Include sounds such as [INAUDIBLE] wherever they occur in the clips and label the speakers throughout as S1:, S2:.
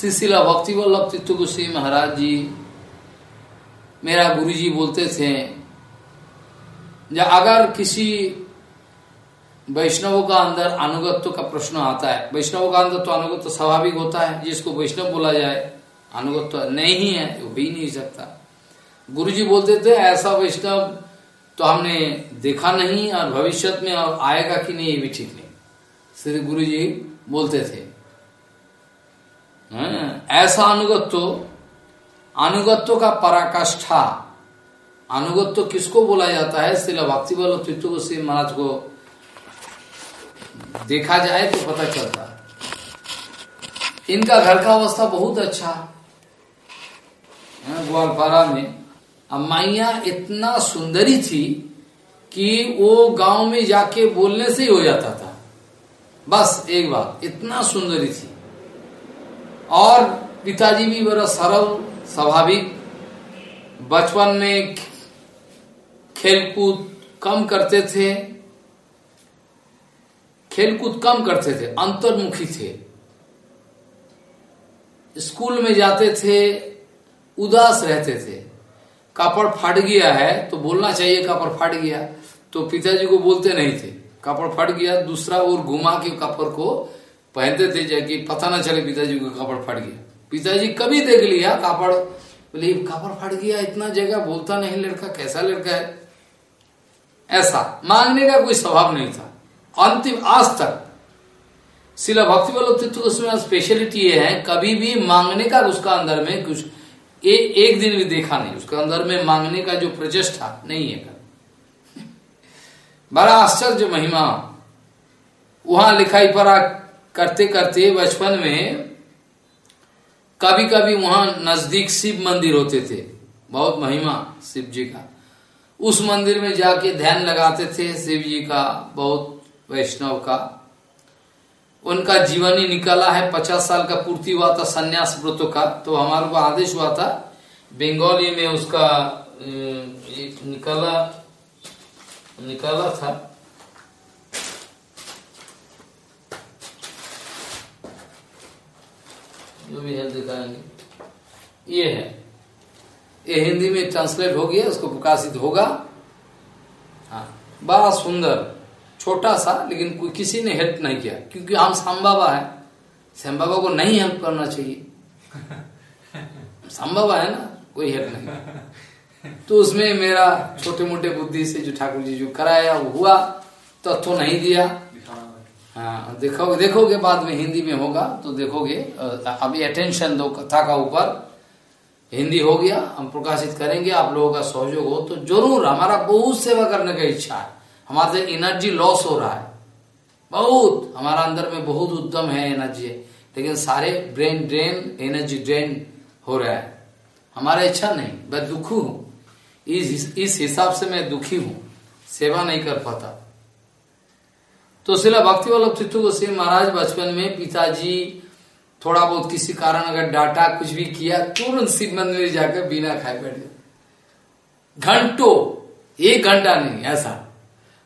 S1: शिशिला भक्ति वल्लभ तीर्थ गोस्वामी महाराज जी मेरा गुरु जी बोलते थे या अगर किसी वैष्णवों का अंदर अनुगत्व का प्रश्न आता है, वैष्णवों का अंदर तो अनुगत्व स्वाभाविक होता है, जिसको वैष्णव बोला जाए अनुगत्व नहीं है, वो भी नहीं सकता। गुरु जी बोलते थे, ऐसा वैष्णव तो हमने देखा नहीं और भविष्य में आएगा कि नहीं ये भी ठीक नहीं। श्री गुरु जी बोलते थे ऐसा अनुगत्व अनुगत्व का पराकाष्ठा अनुगत्व किसको बोला जाता है? श्री भक्ति बल गोस्वी महाराज को देखा जाए तो पता चलता इनका घर का अवस्था बहुत अच्छा ग्वालपारा में अम्माइया इतना सुंदरी थी कि वो गाँव में जाके बोलने से ही हो जाता था। बस एक बात, इतना सुंदरी थी। और पिताजी भी बड़ा सरल, स्वाभाविक। बचपन में खेलकूद कम करते थे। खेलकूद कम करते थे, अंतर्मुखी थे। स्कूल में जाते थे, उदास रहते थे। कापड़ फाट गया है तो बोलना चाहिए कापड़ फाट गया। तो पिताजी को बोलते नहीं थे। कापड़ फट गया, दूसरा और घुमा के कपड़ को पहनते थे जाके पता ना चले पिताजी को कपड़ फट गया। पिताजी कभी देख लिया कापड़। बोले कापड़ फट गया इतना जगह बोलता नहीं लड़का कैसा लड़का है? ऐसा मांगने का कोई स्वभाव नहीं था। अंतिम आज तक शिला भक्ति वल्लभ उसमें स्पेशलिटी ये है कभी भी मांगने का उसका अंदर में कुछ ए, एक दिन भी देखा नहीं। उसके अंदर में मांगने का जो प्रचेष्टा नहीं है। [LAUGHS] बड़ा आश्चर्य महिमा। वहाँ लिखाई पड़ा करते करते बचपन में कभी कभी वहाँ नज़दीक शिव मंदिर होते थे। बहुत महिमा शिव जी का। उस मंदिर में जाके ध्यान लगाते थे शिव जी का, बहुत वैष्णव का। उनका जीवन ही निकला है, पचास साल का पूर्ति हुआ था संन्यास व्रत का। तो हमारे को आदेश हुआ था, बंगाली में उसका निकला, निकाला था। जो भी है दिखाएँगे। ये है। ये हिंदी में ट्रांसलेट हो गया, उसको प्रकाशित होगा। हाँ बड़ा सुंदर, छोटा सा, लेकिन कोई किसी ने हेल्प नहीं किया, क्योंकि हम श्याम बाबा है। श्याम बाबा को नहीं हेल्प करना चाहिए। श्याम बाबा है ना, कोई हेल्प नहीं। तो उसमें मेरा छोटे मोटे बुद्धि से जो ठाकुर जी जो कराया, वो हुआ, तत्व तो नहीं दिया। हाँ देखोगे देखोगे बाद में हिंदी में होगा तो देखोगे अभी अटेंशन दो कथा का ऊपर हिंदी हो गया, हम प्रकाशित करेंगे, आप लोगों का सहयोग हो तो ज़रूर हमारा बहुत सेवा करने का इच्छा है। हमारे से एनर्जी लॉस हो रहा है। बहुत, हमारा अंदर में बहुत उद्यम है एनर्जी है, लेकिन सारे ब्रेन ड्रेन एनर्जी ड्रेन हो रहा है। हमारा इच्छा नहीं, मैं दुखी हूँ। इस इस हिसाब से मैं दुखी हूँ। सेवा नहीं कर पाता। तो सिला भक्ति वल्लभ चित्तू गोस्वी महाराज बचपन में पिताजी थोड़ा बहुत किसी कारण अगर डाटा कुछ भी किया, तुरंत शिव मंदिर जाकर बिना खाए बैठ गए। घंटों, एक घंटा नहीं, ऐसा।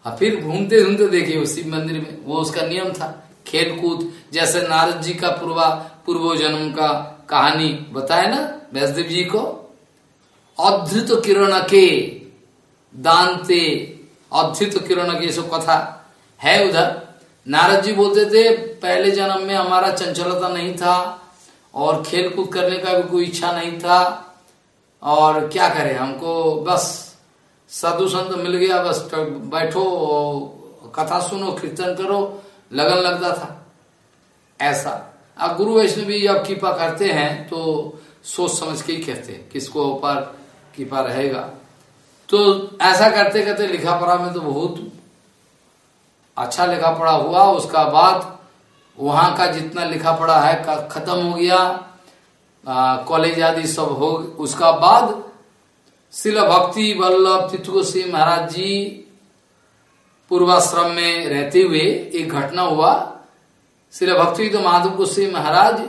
S1: और फिर घूमते घूमते देखिए वो शिव मंदिर में, वो उसका नियम था। खेल कूद जैसे नारद जी का पूर्वा पूर्व जन्म का कहानी बताए ना वैष्णदेव जी को? अधृत किरण के दानते अधृत किरण के सब कथा। है उधर। नारद जी बोलते थे, पहले जन्म में हमारा चंचलता नहीं था और खेल कूद करने का भी कोई इच्छा नहीं था और क्या करें, हमको बस साधु संत मिल गया, बस बैठो कथा सुनो, कीर्तन करो, लगन लगता था। ऐसा। अब गुरु वैष्णव भी जब कृपा करते हैं तो सोच समझ के ही कहते हैं, किसको ऊपर कृपा रहेगा। तो ऐसा करते करते लिखा पढ़ा में तो बहुत अच्छा लिखा पढ़ा हुआ, उसका बाद वहाँ का जितना लिखा पढ़ा है खत्म हो गया कॉलेज आदि सब हो, उसका बाद शिल भक्ति वल्लभ तिथुगोस्वी महाराज जी पूर्वाश्रम में रहते हुए एक घटना हुआ। शिल भक्ति तो माधव गोस्वी महाराज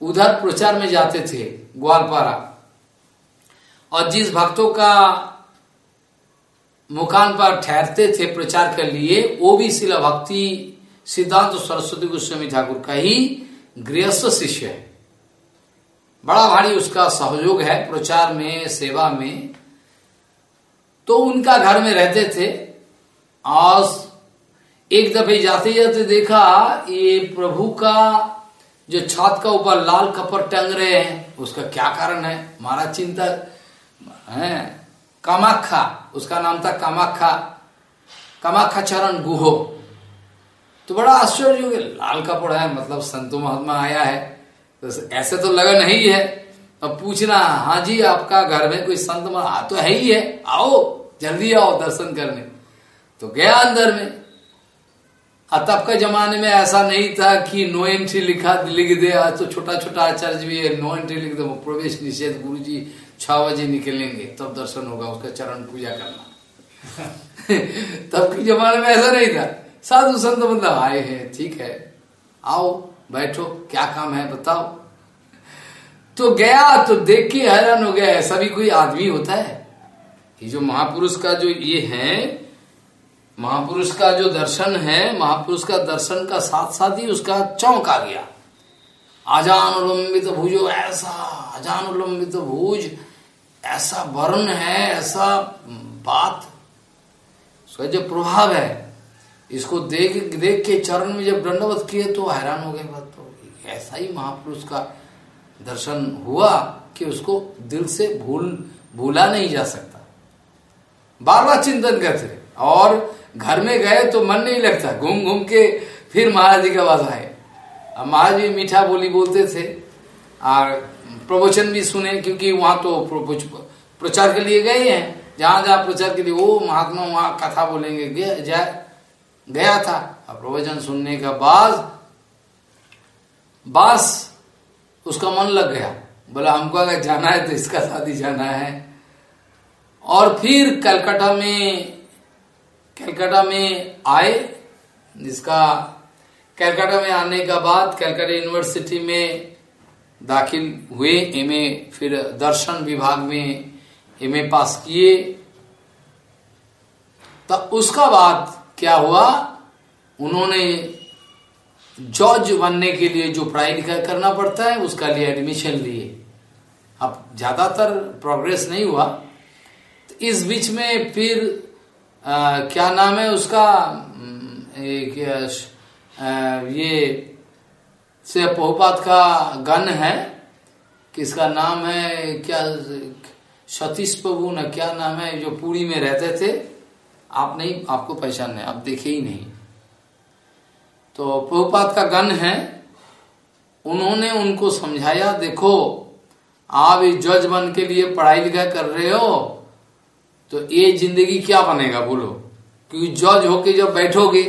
S1: उधर प्रचार में जाते थे, ग्वालपारा। और जिस भक्तों का मुकान पर ठहरते थे, प्रचार के लिए, वो भी शिला भक्ति सिद्धांत सरस्वती गोस्वामी ठाकुर का ही गृहस्थ शिष्य है। बड़ा भारी उसका सहयोग है प्रचार में, सेवा में। तो उनका घर में रहते थे। और एक दफे जाते जाते देखा, ये प्रभु का जो छात का ऊपर लाल कपड़ टंग रहे हैं, उसका क्या कारण है? हमारा चिंता, है? कामाखा उसका नाम था कामाखा कामाखा चरण गुहो। तो बड़ा आश्चर्य हो गया, लाल कपड़ है मतलब संतो महात्मा आया है। तो ऐसे तो लगा नहीं है। अब पूछना हाँ जी, आपका घर में कोई संत आ तो है ही है। आओ, जल्दी आओ दर्शन करने। तो गया अंदर में। तब के जमाने में ऐसा नहीं था कि नो एंट्री लिखा, लिख दे, आज तो छोटा छोटा आचार्य भी है, नो एंट्री लिख दो प्रवेश निषेध गुरु जी छह बजे निकलेंगे, तब दर्शन होगा, उसका चरण पूजा करना। [LAUGHS] तब के जमाने में ऐसा नहीं था। साधु संत मतलब आए हैं, ठीक है, आओ, बैठो, क्या काम है, बताओ। तो गया तो देख के हैरान हो गया, ऐसा भी कोई आदमी होता है? ये जो महापुरुष का जो ये है, महापुरुष का जो दर्शन है, महापुरुष का दर्शन का साथ साथ ही उसका चौंक आ गया। अजान उलंबित भुजो ऐसा अजान उलंबित भुज, ऐसा वर्ण है, ऐसा बात। उसका जो प्रभाव है, इसको देख देख के चरण में जब दंडवत किए तो हैरान हो गए बात तो। ऐसा ही महापुरुष का दर्शन हुआ कि उसको दिल से भूल, भूला नहीं जा सकता। बार बार चिंतन करते और घर में गए तो मन नहीं लगता। घूम घूम के फिर महाराज जी के पास आए। महाराज भी मीठा बोली बोलते थे, और प्रवचन भी सुने, क्योंकि वहाँ तो प्रचार के लिए गए हैं। जहाँ जहाँ प्रचार के लिए वो महात्मा वहाँ कथा बोलेंगे जाए गया था। और प्रवचन सुनने का बाद, बस उसका मन लग गया। बोला, हमको अगर जाना है तो इसका शादी जाना है। और फिर कलकत्ता में कलकत्ता में आए, जिसका कलकत्ता में आने का बाद कलकत्ता यूनिवर्सिटी में दाखिल हुए एमए फिर दर्शन विभाग में एमए पास किए। तब उसका बाद क्या हुआ? उन्होंने जज बनने के लिए जो पढ़ाई लिखाई करना पड़ता है उसका लिए एडमिशन लिए। अब ज़्यादातर प्रोग्रेस नहीं हुआ। तो इस बीच में फिर आ, क्या नाम है उसका? एक, ये से पहुपात का गण है, किसका नाम है, क्या सतीश प्रभु न क्या नाम है, जो पूरी में रहते थे, आप नहीं, आपको पहचान नहीं, आप देखे ही नहीं। तो प्रभुपात का गण है, उन्होंने उनको समझाया, देखो, आप इस जज बन के लिए पढ़ाई लिखाई कर रहे हो तो ये ज़िंदगी क्या बनेगा, बोलो। क्योंकि जज होके जब बैठोगे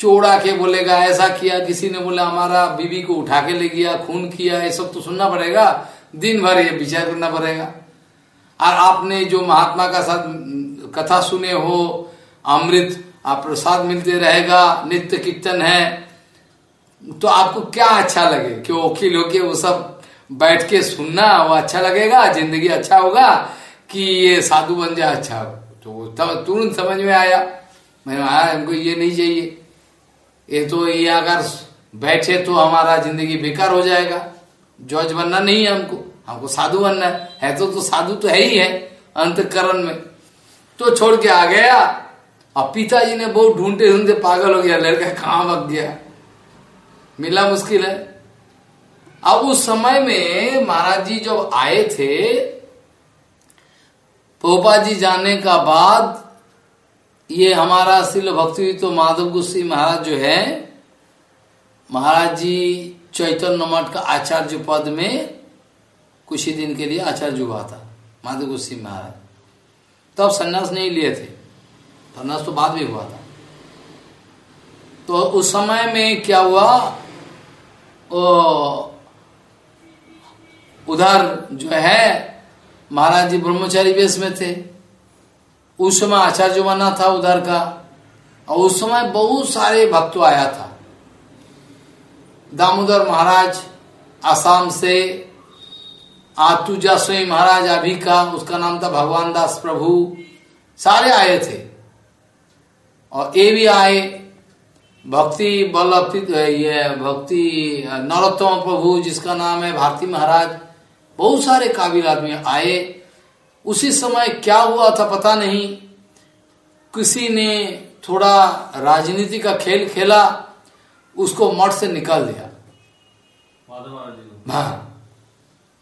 S1: चोड़ा के बोलेगा, ऐसा किया, किसी ने बोला, हमारा बीबी को उठा के ले गया, खून किया, ये सब तो सुनना पड़ेगा, दिन भर ये विचार करना पड़ेगा। और आपने जो महात्मा का साथ, कथा सुने हो, अमृत, आप प्रसाद मिलते रहेगा, नित्य कीर्तन है तो आपको क्या अच्छा लगे कि वकील होके वो सब बैठ के सुनना, वो अच्छा लगेगा, ज़िंदगी अच्छा होगा, कि ये साधु बन जाए अच्छा तो तब तुरंत समझ में आया। मैंने आया हमको ये नहीं चाहिए। ये तो ये अगर बैठे तो हमारा ज़िंदगी बेकार हो जाएगा। जज बनना नहीं है हमको। हमको साधु बनना है, है तो, तो साधु तो है ही है अंतकरण में। तो छोड़ के आ गया। अब पिताजी ने बहुत ढूंढते ढूंढते पागल हो गया। लड़का कहाँ भग गया? मिला मुश्किल है। अब उस समय में महाराज जी जब आए थे पोपा जी जाने का बाद ये हमारा शिल भक्ति तो माधव गुस्सी महाराज जो है महाराज जी चैतन्य मठ का आचार्य पद में कुछ ही दिन के लिए आचार्य हुआ था माधव गुस्सी महाराज। तब तो संन्यास नहीं लिए थे। संन्यास तो बाद में हुआ था। तो उस समय में क्या हुआ? ओ, उधर जो है महाराज जी ब्रह्मचारी वेश में थे। उस समय आचार्य बना था उधर का, और उस समय बहुत सारे भक्त आया था। दामोदर महाराज आसाम से, आतुजा स्वयं महाराज अभी का, उसका नाम था भगवान दास प्रभु, सारे आए थे। और ये भी आए, भक्ति वल्लभ ये भक्ति नरोत्तम प्रभु जिसका नाम है भारती महाराज, बहुत सारे काबिल आदमी आए। उसी समय क्या हुआ था पता नहीं। किसी ने थोड़ा राजनीति का खेल खेला उसको मठ से निकाल दिया। हाँ।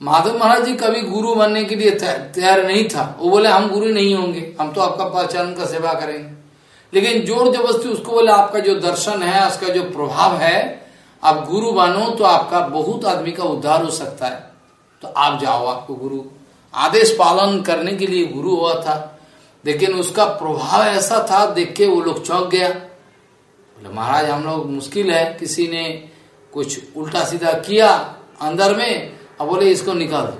S1: माधव महाराज जी कभी गुरु बनने के लिए तैयार नहीं था। वो बोले हम गुरु नहीं होंगे हम तो आपका पहचान का सेवा करेंगे। लेकिन ज़ोर ज़बरदस्ती उसको बोले आपका जो दर्शन है उसका जो प्रभाव है आप गुरु बनो तो आपका बहुत आदमी का उद्धार हो सकता है। तो आप जाओ आपको गुरु आदेश पालन करने के लिए गुरु हुआ था। लेकिन उसका प्रभाव ऐसा था, देख के वो लोग चौंक गया। बोले, महाराज, हम लोग मुश्किल है, किसी ने कुछ उल्टा सीधा किया अंदर में, अब बोले, इसको निकाल दो।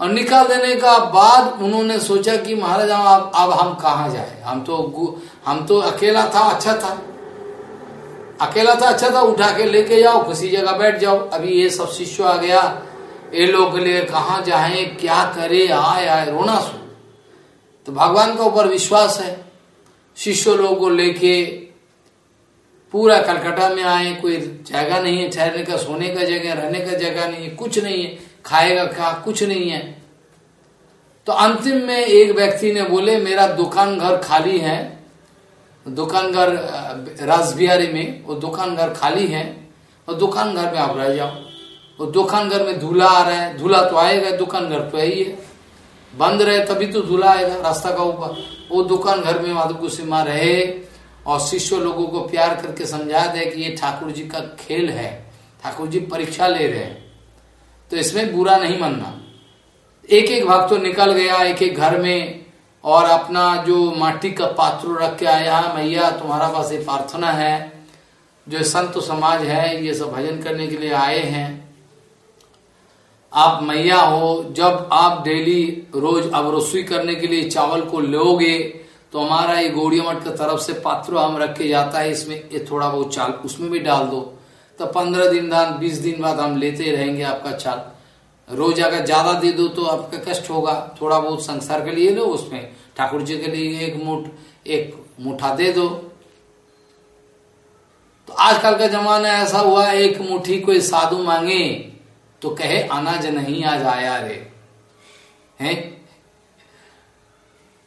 S1: और निकाल देने का बाद उन्होंने सोचा कि, महाराज, अब अब हम कहा जाए? हम तो हम तो अकेला था अच्छा था। अकेला था अच्छा था, उठा के लेके जाओ, किसी जगह बैठ जाओ। अभी ये सब शिष्य आ गया ये लोग लिए कहा जाए, क्या करे, आए आए, रोना सो। तो भगवान के ऊपर विश्वास है। शिष्य लोगों को लेके पूरा कलकत्ता में आए, कोई जगह नहीं है, ठहरने का, सोने का जगह, रहने का जगह नहीं है, कुछ नहीं है, खाएगा क्या, कुछ नहीं है। तो अंतिम में एक व्यक्ति ने बोले, मेरा दुकान घर खाली है। दुकान घर राजबिहारी में, वो दुकान घर खाली है, और दुकान घर में आप रह जाओ। वो दुकान घर में धूला आ रहा है, धूला तो आएगा दुकान घर तो है ही बंद रहे तभी तो धूला आएगा, रास्ता का ऊपर। वो दुकान घर में माधव कुसिमा रहे और शिष्य लोगों को प्यार करके समझा दे कि ये ठाकुर जी का खेल है ठाकुर जी परीक्षा ले रहे हैं। तो इसमें बुरा नहीं मानना। एक एक भाग तो निकल गया एक एक घर में और अपना जो माटी का पात्र रख के आया, मैया, तुम्हारा पास ये प्रार्थना है। जो संत समाज है, ये सब भजन करने के लिए आए हैं। आप मैया हो, जब आप डेली रोज अब रसोई करने के लिए चावल को लोगे तो हमारा ये गौड़िया मठ की तरफ़ से पात्र हम रख के जाता है, इसमें ये थोड़ा बहुत चाल, उसमें भी डाल दो। तो पंद्रह दिन बाद, बीस दिन बाद हम लेते रहेंगे आपका चाल। रोज अगर ज़्यादा दे दो तो आपका कष्ट होगा, थोड़ा बहुत संसार के लिए लो उसमें ठाकुर जी के लिए एक मुठ, एक मुठा दे दो। तो आजकल का जमाना ऐसा हुआ एक मुट्ठी कोई साधु मांगे तो कहे, अनाज नहीं आज आया रे। हैं?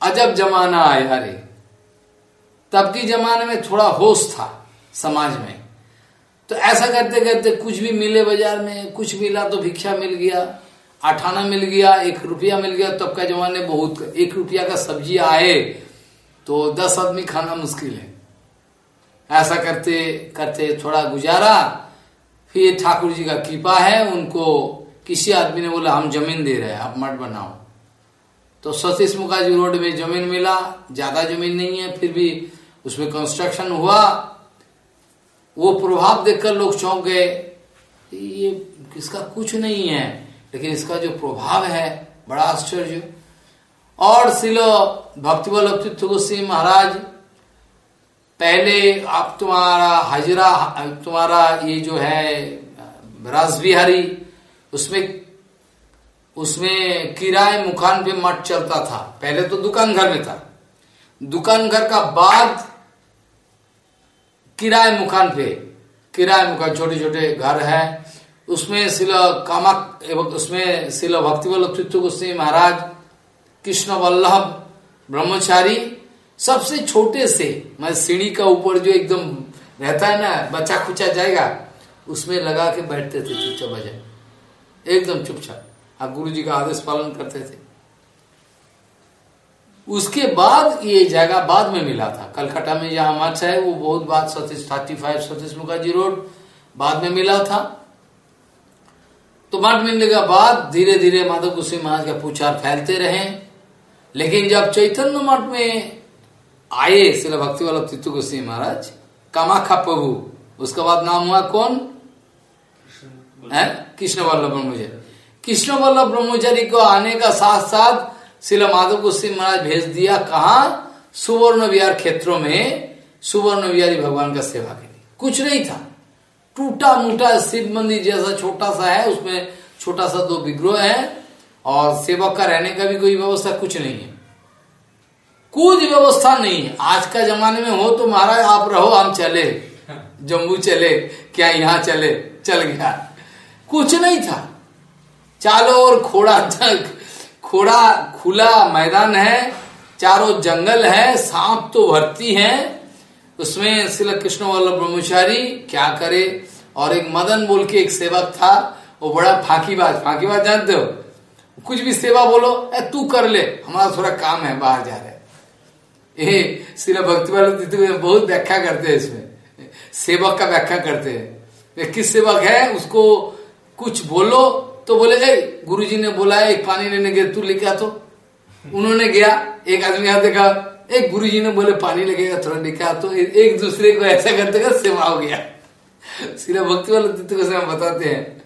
S1: अजब जमाना आया रे। तब की जमाने में थोड़ा होश था समाज में। तो ऐसा करते करते कुछ भी मिले बाज़ार में, कुछ मिला तो भिक्षा मिल गया अठाना मिल गया, एक रुपया मिल गया, तब का जमाने बहुत, एक रुपया का सब्ज़ी आए तो दस आदमी खाना मुश्किल है। ऐसा करते करते थोड़ा गुजारा फिर ये ठाकुर जी का कृपा है, उनको किसी आदमी ने बोला, हम ज़मीन दे रहे हैं, आप मठ बनाओ। तो सतीश मुखाजी रोड में ज़मीन मिला, ज़्यादा ज़मीन नहीं है, फिर भी उसमें कंस्ट्रक्शन हुआ। वो प्रभाव देखकर लोग चौंक गए, ये इसका कुछ नहीं है। लेकिन इसका जो प्रभाव है, बड़ा आश्चर्य। और सिलो भक्ति तीर्थ गोस्वी महाराज पहले आप तुम्हारा हजरा, तुम्हारा ये जो है राजबिहारी उसमें उसमें किराए मुखान पे मठ चलता था। पहले तो दुकान घर में था। दुकान घर का बाद किराए मुखान पे, किराए मुखान छोटे छोटे घर है। उसमें शिला, कामक उसमें शिला भक्ति वल्लभ चित्त गोस्वी महाराज, कृष्ण वल्लभ, ब्रह्मचारी सबसे छोटे से, मैं सीढ़ी का ऊपर जो एकदम रहता है ना, बच्चा खुचा जाएगा, उसमें लगा के बैठते थे चुपचाप बजा एकदम चुपचाप। आप गुरु जी का आदेश पालन करते थे। उसके बाद ये जगह बाद में मिला था। कलकत्ता में जहाँ मठ है, वो बहुत बात Satish thirty five Satish Mukherjee road, बाद में मिला था। तो मठ मिलने के बाद धीरे धीरे माधव गोस्वी महाराज का प्रचार फैलते रहे। लेकिन जब चैतन्य मठ में आए शिला भक्ति वाला तीर्थ गोस्वी महाराज कामाखा प्रभु उसके बाद नाम हुआ कौन? है? कृष्ण वल्लभ ब्रह्मचारी। कृष्ण वल्लभ ब्रह्मचारी को आने का साथ साथ शिला माधव गोस्वी महाराज भेज दिया। कहा? सुवर्ण विहार क्षेत्रों में सुवर्ण विहारी भगवान का सेवा के लिए। कुछ नहीं था। टूटा मूटा शिव मंदिर जैसा छोटा सा है उसमें छोटा सा दो विग्रह है और सेवक का रहने का भी कोई व्यवस्था कुछ नहीं है। कुछ व्यवस्था नहीं। है आज का जमाने में हो तो महाराज आप रहो हम चले। जम्मू चले क्या यहाँ चले? चल गया। कुछ नहीं था। चारों ओर खोड़ा तक खोड़ा खुला मैदान है चारों जंगल है सांप तो भरती है। उसमें श्री कृष्ण वल्लभ ब्रह्मचारी क्या करे? और एक मदन बोल के एक सेवक था वो बड़ा फांकीबाज। फांकीबाज जानते हो? कुछ भी सेवा बोलो ए तू कर ले। हमारा थोड़ा काम है बाहर जा रहे ये श्री भक्ति वाले बहुत व्याख्या करते हैं इसमें। सेवक का व्याख्या करते हैं। किस सेवक है? उसको कुछ बोलो तो बोले, ए, गुरुजी ने बोला, एक पानी लेने गए, तू लेके आ तो। उन्होंने गया, एक आदमी यहाँ देखा एक गुरु जी ने बोले, पानी लगेगा थोड़ा लेके आ तो। एक दूसरे को ऐसा करते कर सेवा हो गया। सीधा भक्ति वाले तत्व को सेवा बताते हैं।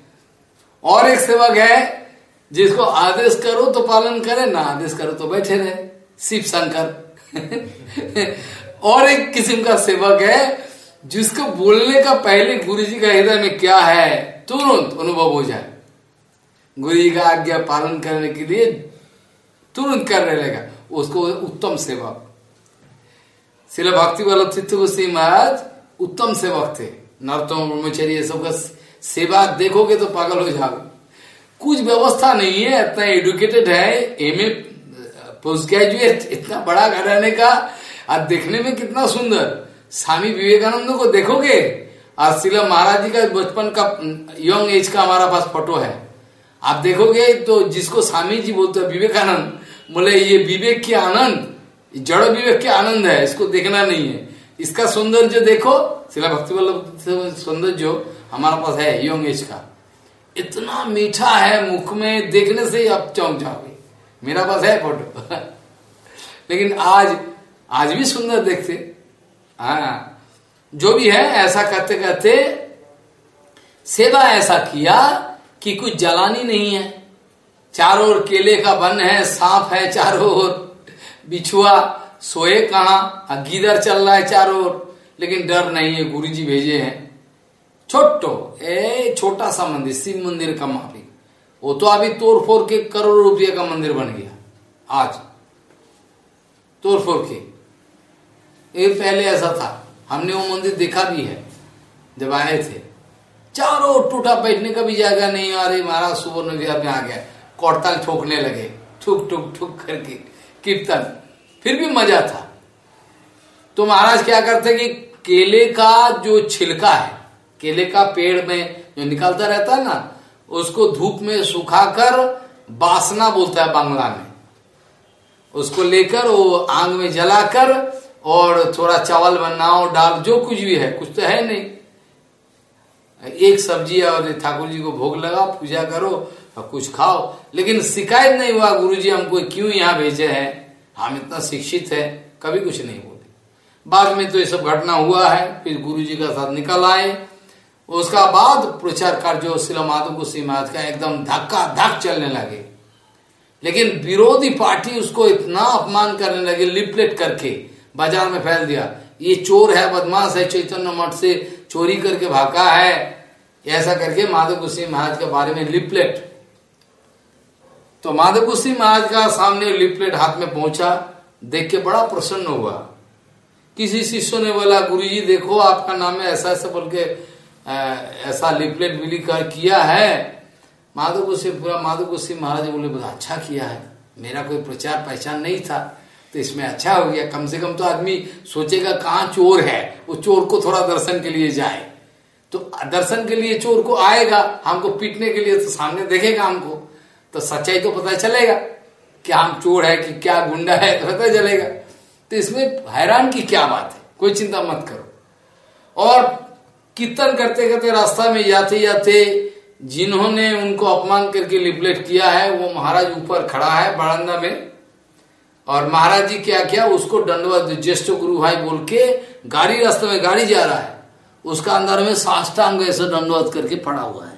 S1: और एक सेवक है, जिसको आदेश करो तो पालन करे, ना आदेश करो तो बैठे रहे। शिव शंकर। [LAUGHS] और एक किस्म का सेवक है, जिसको बोलने का पहले गुरु जी का हृदय में क्या है, तुरंत अनुभव हो जाए। गुरु जी का आज्ञा पालन करने के लिए तुरंत करने लगा। उसको उत्तम सेवक। शिला भक्ति वल्लभ चित्त गोस्वी महाराज उत्तम सेवक थे। नरोत्तम, ब्रह्मचर्य सबका सेवा देखोगे तो पागल हो जाओगे। कुछ व्यवस्था नहीं है, इतना एडुकेटेड है एम ए पोस्ट ग्रेजुएट इतना बड़ा घराने का आज देखने में कितना सुंदर। स्वामी विवेकानंद को देखोगे, आज शिला महाराज जी का बचपन का यंग एज का हमारा पास फ़ोटो है। आप देखोगे तो जिसको स्वामी जी बोलते हैं, विवेकानंद, बोले, ये विवेक की आनंद जड़ विवेक की आनंद है, इसको देखना नहीं है। इसका सौंदर्य देखो। शिला भक्ति वल्लभ सौंदर्य हमारा पास है यंग एज का। इतना मीठा है मुख में, देखने से आप चौंक जाओगे। मेरा पास है फ़ोटो। लेकिन आज आज भी सुंदर देखते। हाँ। जो भी है, ऐसा करते करते सेवा ऐसा किया कि कुछ जलानी नहीं है। चारों ओर केले का वन है, सांप है चारों ओर। बिछुआ, सोए कहा? गीदर चल रहा है चारों ओर। लेकिन डर नहीं है गुरु जी भेजे हैं। छोटो, ए, छोटा सा मंदिर, शिव मंदिर का माफ़ी। वो तो अभी तोड़ फोड़ के करोड़ रुपये का मंदिर बन गया। आज। तोड़ फोड़ के। ये पहले ऐसा था। हमने वो मंदिर देखा भी है। जब आए थे। चारों टूटा बैठने का भी जगह नहीं रही। महाराज सुवर्ण विहार में आ गया। कौड़ताल ठोकने लगे। ठुक ठुक ठुक करके। कीर्तन। फिर भी मज़ा था। तो महाराज क्या करते कि केले का जो छिलका है, केले का पेड़ में जो निकलता रहता है ना उसको धूप में सुखाकर बासना बोलता है बांग्ला में। उसको लेकर वो आंग में जलाकर और थोड़ा चावल बनाओ डाल जो कुछ भी है, कुछ तो है नहीं। एक सब्ज़ी और ठाकुर जी को भोग लगा पूजा करो, और कुछ खाओ। लेकिन शिकायत नहीं हुआ गुरु जी हमको क्यों यहाँ भेजे हैं? हम इतना शिक्षित है, कभी कुछ नहीं बोले। बाद में तो ये सब घटना हुआ है, फिर गुरु जी का साथ निकल आए उसका बाद प्रचार कार्य जो शिला माधव गुस्सी महाराज का एकदम धक्का धक चलने लगे। लेकिन विरोधी पार्टी उसको इतना अपमान करने लगे, लिपलेट करके बाज़ार में फैल दिया। ये चोर है, बदमाश है, चैतन्य मठ से चोरी करके भागा है। ऐसा करके माधव गुस्सी महाराज के बारे में लिपलेट। तो माधव गुस्सी महाराज का सामने लिपलेट हाथ में पहुँचा, देख के बड़ा प्रसन्न हुआ। किसी शिष्य ने बोला, गुरुजी, देखो, आपका नाम है ऐसा ऐसा बोल के ऐसा लिपलेट मिली कर किया है। माधव गुस्सी पूरा माधव गुस्सी महाराज बोले बोला अच्छा किया है। मेरा कोई प्रचार पहचान नहीं था। तो इसमें अच्छा हो गया। कम से कम तो आदमी सोचेगा कहाँ चोर है। वो चोर को थोड़ा दर्शन के लिए जाए। तो दर्शन के लिए चोर को आएगा, हमको पीटने के लिए तो सामने देखेगा हमको। तो सच्चाई तो पता चलेगा कि हम चोर है कि क्या गुंडा है तो पता चलेगा। तो इसमें हैरान की क्या बात है? कोई चिंता मत करो। और कीर्तन करते करते रास्ता में जाते जाते जिन्होंने उनको अपमान करके लिपलेट किया है, वो महाराज ऊपर खड़ा है बारंदा में। और महाराज जी क्या किया? उसको दंडवत ज्येष्ठ गुरु भाई बोल के गाड़ी रास्ते में गाड़ी जा रहा है। उसका अंदर में साष्टांग ऐसे दंडवत करके पड़ा हुआ है।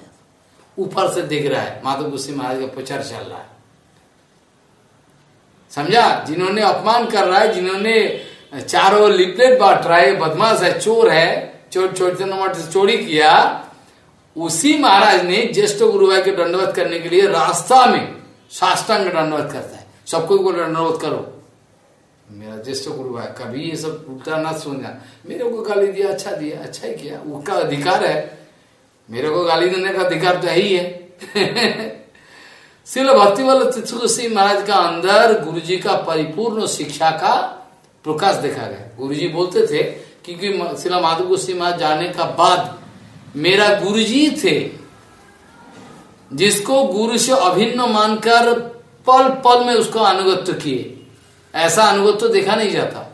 S1: ऊपर से दिख रहा है, माधव गुस्सी महाराज का प्रचार चल रहा है। समझा? जिन्होंने अपमान कर रहा है, जिन्होंने चारों लिपलेट बांट रहा है बदमाश है, चोर है चोर छोटे नंबर से चोरी किया, उसी महाराज ने ज्येष्ठ गुरु भाई के दंडवत करने के लिए रास्ता में साष्टांग दंडवत करता है। सबको बोल, दंडवत करो। मेरा ज्येष्ठ गुरु भाई, कभी ये सब उल्टा ना सुना मेरे को गाली दिया अच्छा दिया अच्छा ही किया। उसका अधिकार है। मेरे को गाली देने का अधिकार तो ही है [LAUGHS] शिल भक्ति वाले सिंह महाराज का अंदर गुरु जी का परिपूर्ण शिक्षा का प्रकाश देखा गया। गुरु जी बोलते थे क्योंकि शिला माधव गोस्वी महाराज जाने का बाद मेरा गुरु जी थे, जिसको गुरु से अभिन्न मानकर पल पल में उसको अनुगत्य किए। ऐसा अनुगत्य देखा नहीं जाता।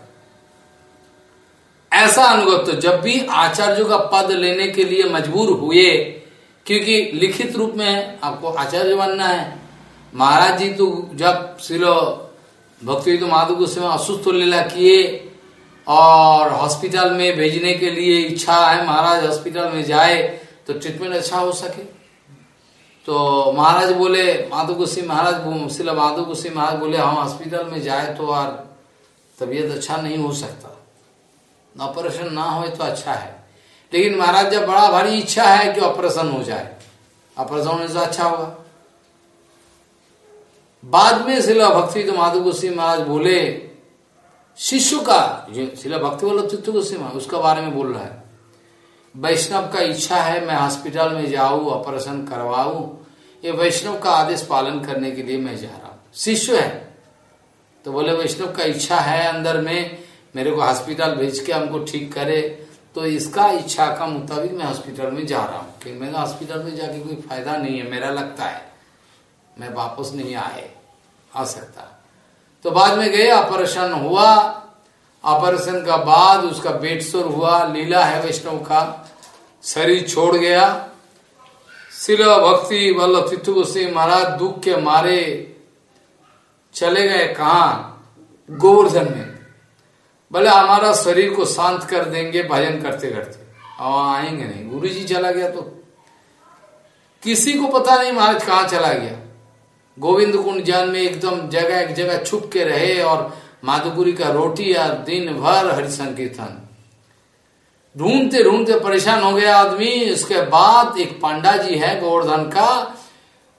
S1: ऐसा अनुगत्य जब भी आचार्यों का पद लेने के लिए मजबूर हुए, क्योंकि लिखित रूप में आपको आचार्य बनना है। महाराज जी तो जब सिलो, भक्ति तो माधु गोस्वामी असुस्थ लीला किए और हॉस्पिटल में भेजने के लिए इच्छा है, महाराज हॉस्पिटल में जाए तो ट्रीटमेंट अच्छा हो सके। तो महाराज बोले माधु गोस्वी महाराज शिला माधु गोस्वी महाराज बोले हम हॉस्पिटल में जाए तो यार तबीयत अच्छा नहीं हो सकता। ऑपरेशन ना हो तो अच्छा है। लेकिन महाराज, जब बड़ा भारी इच्छा है कि ऑपरेशन हो जाए ऑपरेशन होने से अच्छा होगा। बाद में शिला भक्ति तो माधु गोस्वी महाराज बोले शिष्य का, जो शिला भक्ति वाला चित्त गोस्वी महाराज उसका बारे में बोल रहा है। वैष्णव का इच्छा है, मैं हॉस्पिटल में जाऊँ ऑपरेशन करवाऊ, ये वैष्णव का आदेश पालन करने के लिए मैं जा रहा हूँ। शिष्य है। तो बोले, वैष्णव का इच्छा है अंदर में, मेरे को हॉस्पिटल भेज के हमको ठीक करे तो इसका इच्छा का मुताबिक मैं हॉस्पिटल में जा रहा हूँ। कि हॉस्पिटल में जाके कोई फ़ायदा नहीं है, मेरा लगता है, मैं वापस नहीं आए आ सकता तो बाद में गए, ऑपरेशन हुआ। ऑपरेशन का बाद उसका बेड सोर हुआ, लीला है वैष्णव का। शरीर छोड़ गया। शिला भक्ति वल्लभ तिथु गोस्वी महाराज दुख के मारे चले गए कहा? गोवर्धन में। बोले, हमारा शरीर को शांत कर देंगे भजन करते करते। आएँगे नहीं। गुरु जी चला गया तो। किसी को पता नहीं महाराज कहाँ चला गया। गोविंद कुंड जान में एकदम जगह एक जगह छुप के रहे और माधुपुरी का रोटी और दिन भर हरि संकीर्तन ढूंढते ढूंढते परेशान हो गया आदमी, उसके बाद एक पांडा जी है गोवर्धन का,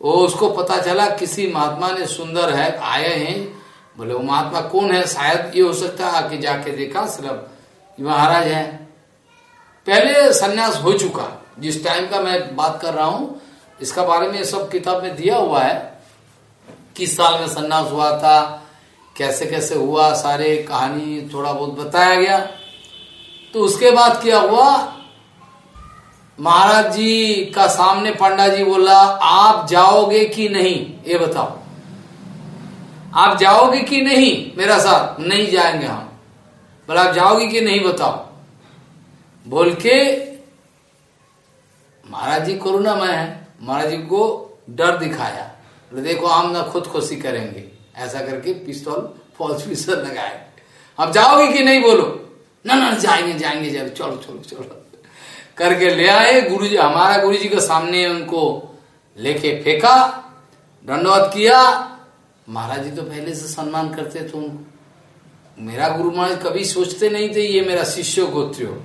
S1: वो उसको पता चला किसी महात्मा ने सुंदर है, आए हैं। बोले, वो महात्मा कौन है? शायद ये हो सकता है आके जाके देखा, सिर्फ़ महाराज है। पहले सन्यास हो चुका। जिस टाइम का मैं बात कर रहा हूँ, इसका बारे में सब किताब में दिया हुआ है। किस साल में सन्यास हुआ था। कैसे कैसे हुआ, सारे कहानी थोड़ा बहुत बताया गया। तो उसके बाद क्या हुआ? महाराज जी का सामने पंडा जी बोला, आप जाओगे कि नहीं? ये बताओ। आप जाओगे कि नहीं? मेरा साथ, नहीं जाएँगे हम। बोला, आप जाओगे कि नहीं बताओ? बोल के महाराज जी कोरोना में है। महाराज जी को डर दिखाया। देखो हम ना खुद खुशी करेंगे। ऐसा करके पिस्तौल फॉल्स पिस्तौल लगाए। अब जाओगे कि नहीं बोलो? ना ना, जाएँगे जाएँगे जाएँगे। चलो चलो चलो। करके ले आए गुरु जी हमारा गुरु जी के सामने उनको लेके फेंका, दंडवत किया। महाराज जी तो पहले से सम्मान करते थे उनको। मेरा गुरु महाराज कभी सोचते नहीं थे, ये मेरा शिष्य गोत्रियो।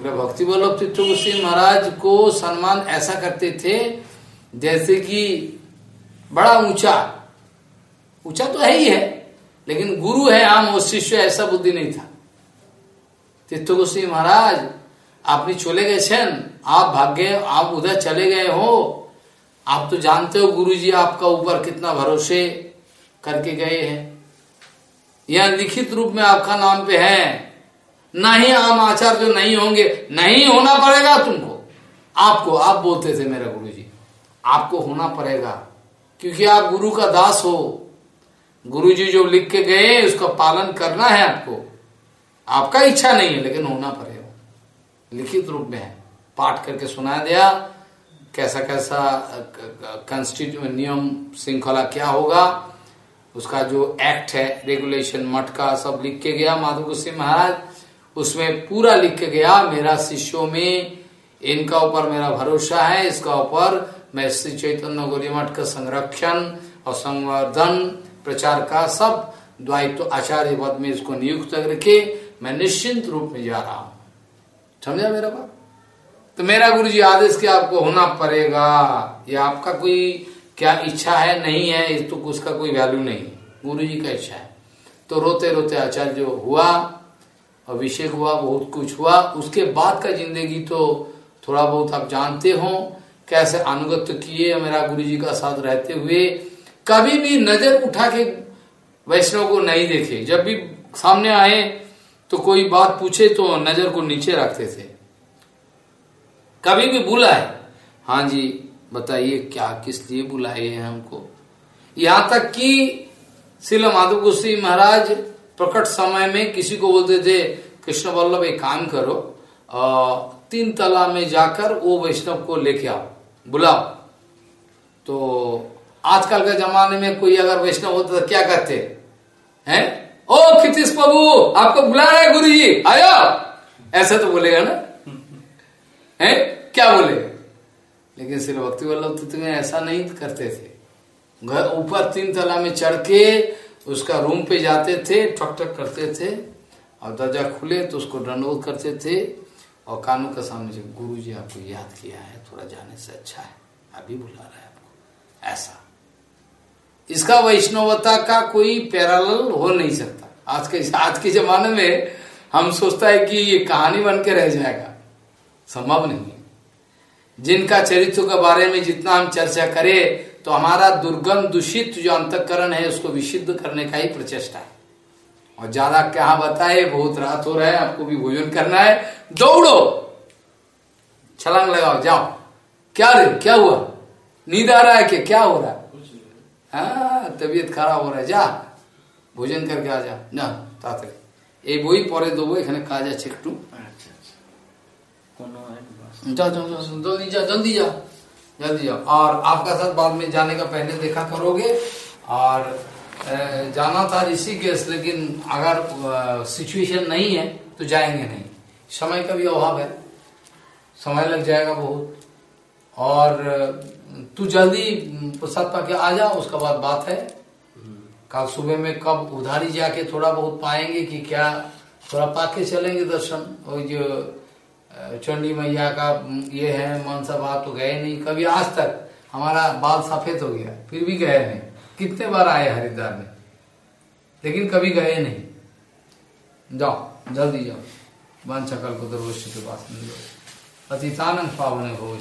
S1: भक्ति वल्लभ तीर्थ महाराज को सम्मान ऐसा करते थे, जैसे कि बड़ा ऊँचा। ऊँचा तो है ही है, लेकिन गुरु है, आम वो शिष्य ऐसा बुद्धि नहीं था। तीर्थ गोस्वी महाराज, आपने चले गए छन, आप भाग्य आप उधर चले गए हो। आप तो जानते हो गुरुजी आपका ऊपर कितना भरोसे करके गए हैं। यह लिखित रूप में आपका नाम पे है। नहीं आम आचार जो नहीं होंगे, नहीं होना पड़ेगा तुमको। आपको, आप बोलते थे मेरा गुरुजी, आपको होना पड़ेगा। क्योंकि आप गुरु का दास हो। गुरु जी जो लिख के गए, उसका पालन करना है आपको। आपका इच्छा नहीं है, लेकिन होना पड़ेगा। लिखित रूप में है। पाठ करके सुना दिया कैसा कैसा कॉन्स्टिट्यू नियम श्रृंखला क्या होगा, उसका जो एक्ट है रेगुलेशन मठ का सब लिख के गया माधव गुस्से महाराज। उसमें पूरा लिख के गया, मेरा शिष्यों में, इनका ऊपर मेरा भरोसा है, इसका ऊपर मैं श्री चैतन्य गौरी मठ का संरक्षण और संवर्धन प्रचार का सब द्वायित्व आचार्य पद में इसको नियुक्त करके मैं निश्चिंत रूप में जा रहा हूँ। समझा मेरा बात? तो मेरा गुरु जी आदेश के आपको होना पड़ेगा। ये आपका कोई क्या इच्छा है? नहीं है, इस तो उसका कोई वैल्यू नहीं। गुरु जी का इच्छा है। तो रोते रोते आचार्य जो हुआ, अभिषेक हुआ, बहुत कुछ हुआ। उसके बाद का ज़िंदगी तो थोड़ा बहुत आप जानते हो। कैसे अनुगत्य किए मेरा गुरु जी का साथ रहते हुए कभी भी नज़र उठा के वैष्णव को नहीं देखे। जब भी सामने आए तो कोई बात पूछे तो नज़र को नीचे रखते थे। कभी भी बुलाए हाँ जी बताइए क्या किस लिए बुलाए हैं हमको? यहाँ तक कि शिल माधव गोस्वी महाराज प्रकट समय में किसी को बोलते थे कृष्ण वल्लभ एक काम करो आ, तीन तला में जाकर वो वैष्णव को लेके आओ। बुलाओ। तो आजकल के जमाने में कोई अगर वैष्णव होता तो क्या कहते हैं? ओ कितिश प्रभु, आपको बुला रहे गुरु जी आयो। ऐसा तो बोलेगा ना? है? क्या बोले? लेकिन श्री भक्ति वल्लभ तो तुम्हें ऐसा नहीं करते थे। घर ऊपर तीन तला में चढ़ के उसका रूम पे जाते थे, ठक ठक करते थे। और दर्जा खुले तो उसको दंडोत करते थे। और कानों के सामने से गुरु जी आपको याद किया है, थोड़ा जाने से अच्छा है। अभी बुला रहा है आपको। ऐसा। इसका वैष्णवता का कोई पैराल हो नहीं सकता। आज के आज के जमाने में हम सोचता है कि ये कहानी बन के रह जाएगा। संभव नहीं जिनका चरित्र के बारे में जितना हम चर्चा करें तो हमारा दुर्गम, दूषित जो अंतकरण है, उसको विशुद्ध करने का ही प्रचेष्टा है। और ज्यादा क्या बताए बहुत रात हो रहा है आपको भी भोजन करना है दौड़ो छलांग लगाओ जाओ क्या रे क्या हुआ नींद आ रहा है क्या क्या हो रहा है हाँ तबीयत खराब हो रहा है जा ভোজন করকে আজা না তাড়াতাড়ি এই বই পরে দেবো এখানে কাজ আছে একটু जाओ जाओ जाओ जल्दी जाओ जल्दी जाओ जल्दी जाओ और आपका साथ बाद में जाने का पहले देखा करोगे और जाना था ऋषिकेश लेकिन अगर सिचुएशन नहीं है तो जाएँगे नहीं। समय का भी अभाव है। समय लग जाएगा बहुत। और तू जल्दी प्रसाद पाके आ जा, उसका बाद बात है। कल सुबह में कब उधारी जाके थोड़ा बहुत पाएँगे कि क्या, थोड़ा पाके चलेंगे दर्शन। और जो चंडी मैया का ये है, मनसा बात तो गए नहीं। कभी आज तक हमारा बाल सफ़ेद हो गया, फिर भी गए नहीं। कितने बार आए हरिद्वार में? लेकिन कभी गए नहीं। जाओ, जल्दी जाओ। वन छकल को दुर्वश्य के पास मिलो अतितानंद पावन हो